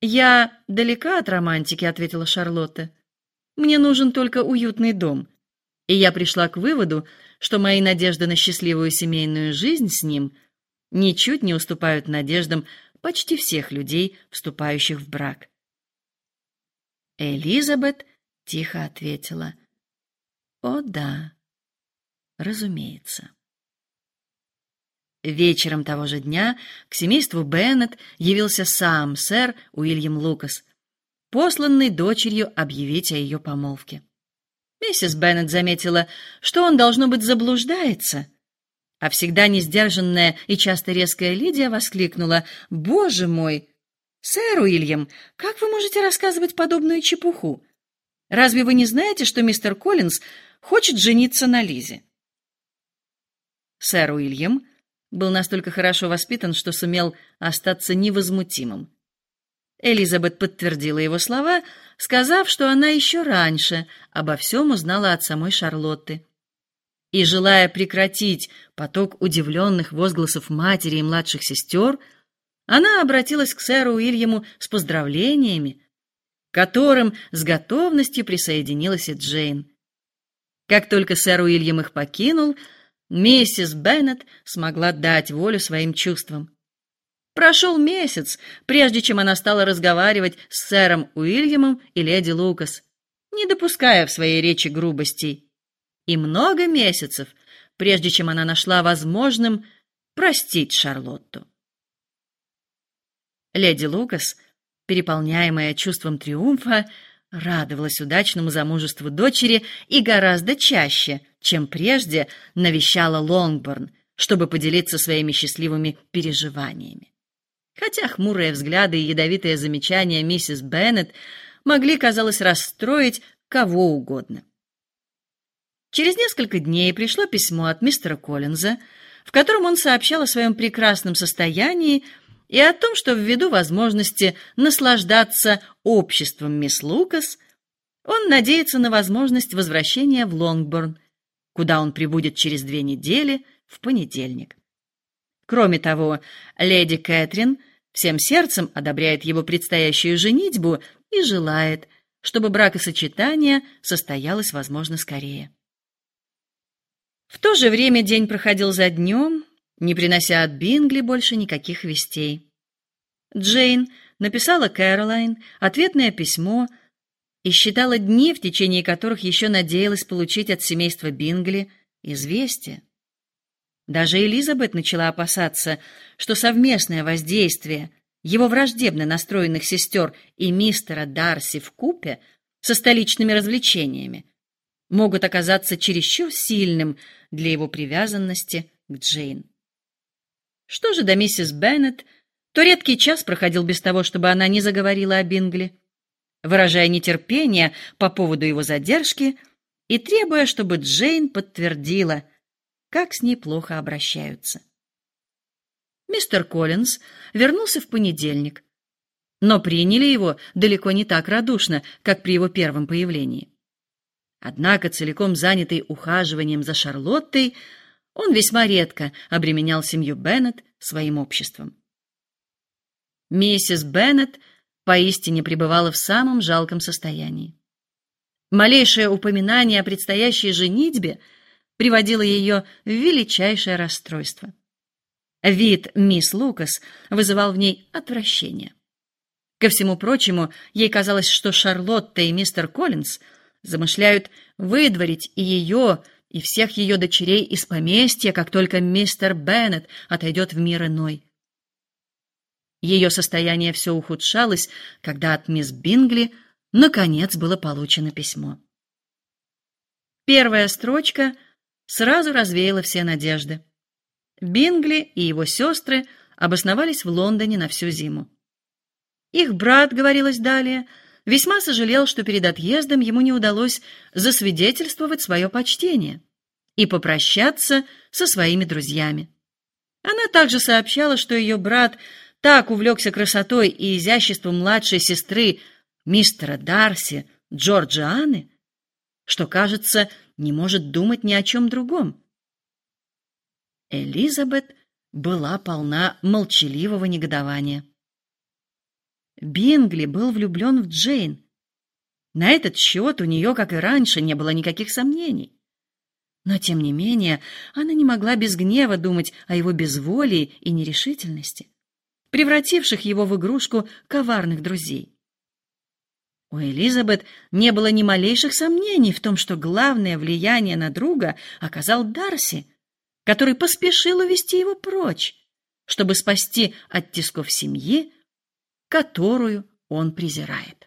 Я далека от романтики, ответила Шарлотта. Мне нужен только уютный дом. И я пришла к выводу, что мои надежды на счастливую семейную жизнь с ним ничуть не уступают надеждам почти всех людей, вступающих в брак. Элизабет тихо ответила: "О да, разумеется". Вечером того же дня к семейству Беннет явился сам сэр Уильям Лукас, посланный дочерью объявить о ее помолвке. Миссис Беннет заметила, что он должно быть заблуждается, а всегда несдержанная и часто резкая Лидия воскликнула: "Боже мой, сэр Уильям, как вы можете рассказывать подобную чепуху? Разве вы не знаете, что мистер Коллинз хочет жениться на Лизе?" Сэр Уильям был настолько хорошо воспитан, что сумел остаться невозмутимым. Элизабет подтвердила его слова, сказав, что она еще раньше обо всем узнала от самой Шарлотты. И желая прекратить поток удивленных возгласов матери и младших сестер, она обратилась к сэру Уильяму с поздравлениями, к которым с готовностью присоединилась и Джейн. Как только сэр Уильям их покинул, Миссис Беннет смогла дать волю своим чувствам. Прошел месяц, прежде чем она стала разговаривать с сэром Уильямом и леди Лукас, не допуская в своей речи грубостей. И много месяцев, прежде чем она нашла возможным простить Шарлотту. Леди Лукас, переполняемая чувством триумфа, радовалась удачному замужеству дочери и гораздо чаще, чем прежде, навещала Лонгборн, чтобы поделиться своими счастливыми переживаниями. Хотя хмурые взгляды и ядовитые замечания миссис Беннет могли, казалось, расстроить кого угодно. Через несколько дней пришло письмо от мистера Коллинза, в котором он сообщал о своем прекрасном состоянии и о том, что ввиду возможности наслаждаться обществом мисс Лукас, он надеется на возможность возвращения в Лонгборн, куда он прибудет через две недели в понедельник. Кроме того, леди Кэтрин всем сердцем одобряет его предстоящую женитьбу и желает, чтобы бракосочетание состоялось, возможно, скорее. В то же время день проходил за днем, не принося от Бингли больше никаких вестей. Джейн написала Кэролайн ответное письмо и считала дни, в течение которых еще надеялась получить от семейства Бингли известие. Даже Элизабет начала опасаться, что совместное воздействие его враждебно настроенных сестер и мистера Дарси в купе со столичными развлечениями могут оказаться чересчур сильным для его привязанности к Джейн. Что же до миссис Беннет, то редкий час проходил без того, чтобы она не заговорила о Бингли, выражая нетерпение по поводу его задержки и требуя, чтобы Джейн подтвердила, как с ней плохо обращаются. Мистер Коллинз вернулся в понедельник, но приняли его далеко не так радушно, как при его первом появлении. Однако, целиком занятый ухаживанием за Шарлоттой, он весьма редко обременял семью Беннет своим обществом. Миссис Беннет поистине пребывала в самом жалком состоянии. Малейшее упоминание о предстоящей женитьбе приводило ее в величайшее расстройство. Вид мисс Лукас вызывал в ней отвращение. Ко всему прочему, ей казалось, что Шарлотта и мистер Коллинз замышляют выдворить и ее, и всех ее дочерей из поместья, как только мистер Беннет отойдет в мир иной. Ее состояние все ухудшалось, когда от мисс Бингли наконец было получено письмо. Первая строчка сразу развеяла все надежды. Бингли и его сестры обосновались в Лондоне на всю зиму. Их брат, говорилось далее, весьма сожалел, что перед отъездом ему не удалось засвидетельствовать свое почтение и попрощаться со своими друзьями. Она также сообщала, что ее брат так увлекся красотой и изяществом младшей сестры мистера Дарси, Джорджианы, что, кажется, не может думать ни о чем другом. Элизабет была полна молчаливого негодования. Бингли был влюблен в Джейн. На этот счет у нее, как и раньше, не было никаких сомнений. Но, тем не менее, она не могла без гнева думать о его безволии и нерешительности, превративших его в игрушку коварных друзей. У Элизабет не было ни малейших сомнений в том, что главное влияние на друга оказал Дарси, который поспешил увести его прочь, чтобы спасти от тисков семьи, которую он презирает.